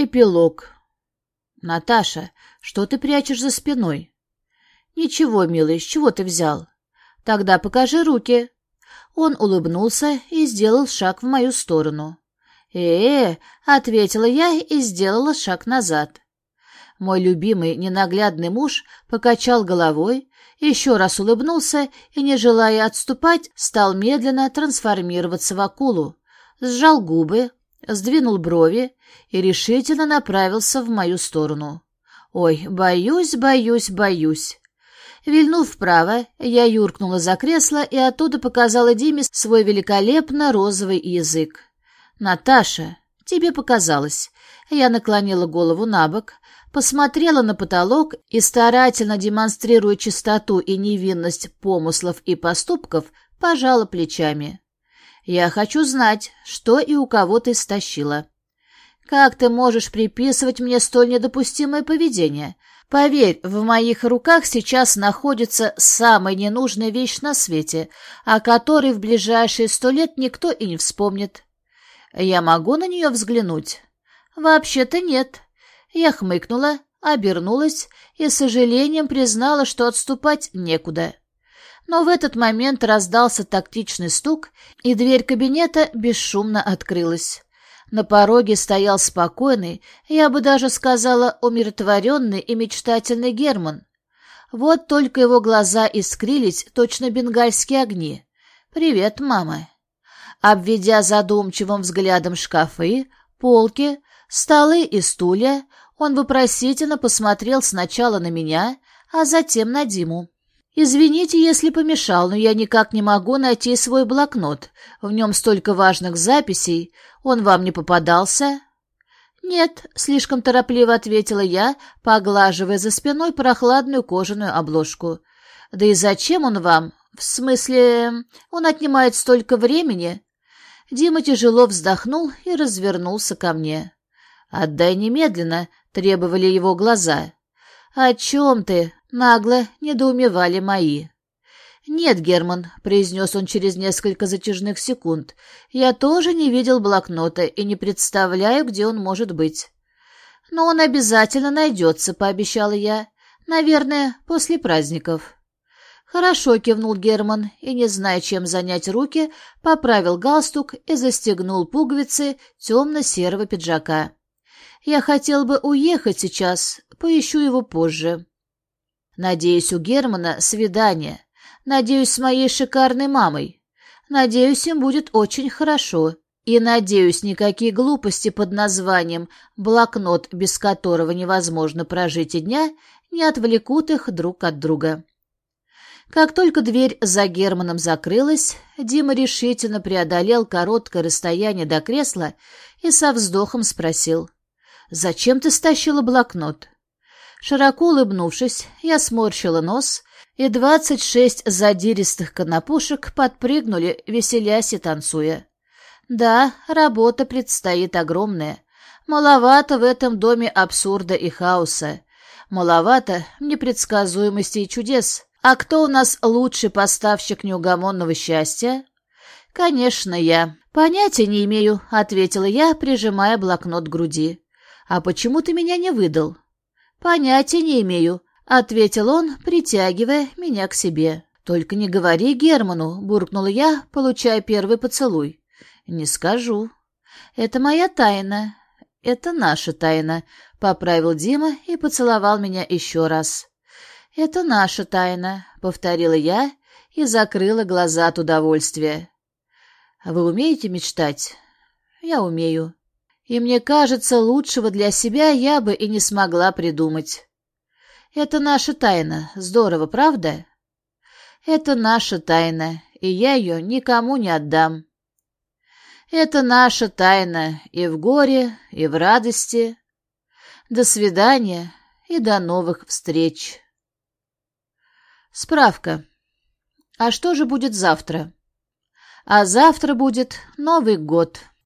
Эпилог. Наташа, что ты прячешь за спиной? Ничего, милый, с чего ты взял? Тогда покажи руки. Он улыбнулся и сделал шаг в мою сторону. э, ответила я и сделала шаг назад. Мой любимый ненаглядный муж покачал головой, еще раз улыбнулся и, не желая отступать, стал медленно трансформироваться в акулу. Сжал губы, сдвинул брови и решительно направился в мою сторону. «Ой, боюсь, боюсь, боюсь». Вильнув вправо, я юркнула за кресло и оттуда показала Диме свой великолепно розовый язык. «Наташа, тебе показалось». Я наклонила голову на бок, посмотрела на потолок и, старательно демонстрируя чистоту и невинность помыслов и поступков, пожала плечами. Я хочу знать, что и у кого ты стащила. Как ты можешь приписывать мне столь недопустимое поведение? Поверь, в моих руках сейчас находится самая ненужная вещь на свете, о которой в ближайшие сто лет никто и не вспомнит. Я могу на нее взглянуть? Вообще-то нет. Я хмыкнула, обернулась и с сожалением признала, что отступать некуда. Но в этот момент раздался тактичный стук, и дверь кабинета бесшумно открылась. На пороге стоял спокойный, я бы даже сказала, умиротворенный и мечтательный Герман. Вот только его глаза искрились, точно бенгальские огни. «Привет, мама». Обведя задумчивым взглядом шкафы, полки, столы и стулья, он вопросительно посмотрел сначала на меня, а затем на Диму. «Извините, если помешал, но я никак не могу найти свой блокнот. В нем столько важных записей. Он вам не попадался?» «Нет», — слишком торопливо ответила я, поглаживая за спиной прохладную кожаную обложку. «Да и зачем он вам? В смысле, он отнимает столько времени?» Дима тяжело вздохнул и развернулся ко мне. «Отдай немедленно», — требовали его глаза. «О чем ты?» — нагло недоумевали мои. «Нет, Герман», — произнес он через несколько затяжных секунд, — «я тоже не видел блокнота и не представляю, где он может быть». «Но он обязательно найдется», — пообещала я. «Наверное, после праздников». «Хорошо», — кивнул Герман, и, не зная, чем занять руки, поправил галстук и застегнул пуговицы темно-серого пиджака. «Я хотел бы уехать сейчас, поищу его позже». Надеюсь, у Германа свидание. Надеюсь, с моей шикарной мамой. Надеюсь, им будет очень хорошо. И, надеюсь, никакие глупости под названием «блокнот, без которого невозможно прожить и дня» не отвлекут их друг от друга. Как только дверь за Германом закрылась, Дима решительно преодолел короткое расстояние до кресла и со вздохом спросил, «Зачем ты стащила блокнот?» Широко улыбнувшись, я сморщила нос, и двадцать шесть задиристых конопушек подпрыгнули, веселясь и танцуя. Да, работа предстоит огромная. Маловато в этом доме абсурда и хаоса. Маловато непредсказуемости и чудес. А кто у нас лучший поставщик неугомонного счастья? Конечно, я. Понятия не имею, ответила я, прижимая блокнот к груди. А почему ты меня не выдал? «Понятия не имею», — ответил он, притягивая меня к себе. «Только не говори Герману», — буркнула я, получая первый поцелуй. «Не скажу». «Это моя тайна. Это наша тайна», — поправил Дима и поцеловал меня еще раз. «Это наша тайна», — повторила я и закрыла глаза от удовольствия. «Вы умеете мечтать?» «Я умею. И мне кажется, лучшего для себя я бы и не смогла придумать. Это наша тайна. Здорово, правда? Это наша тайна, и я ее никому не отдам. Это наша тайна и в горе, и в радости. До свидания и до новых встреч. Справка. А что же будет завтра? А завтра будет Новый год.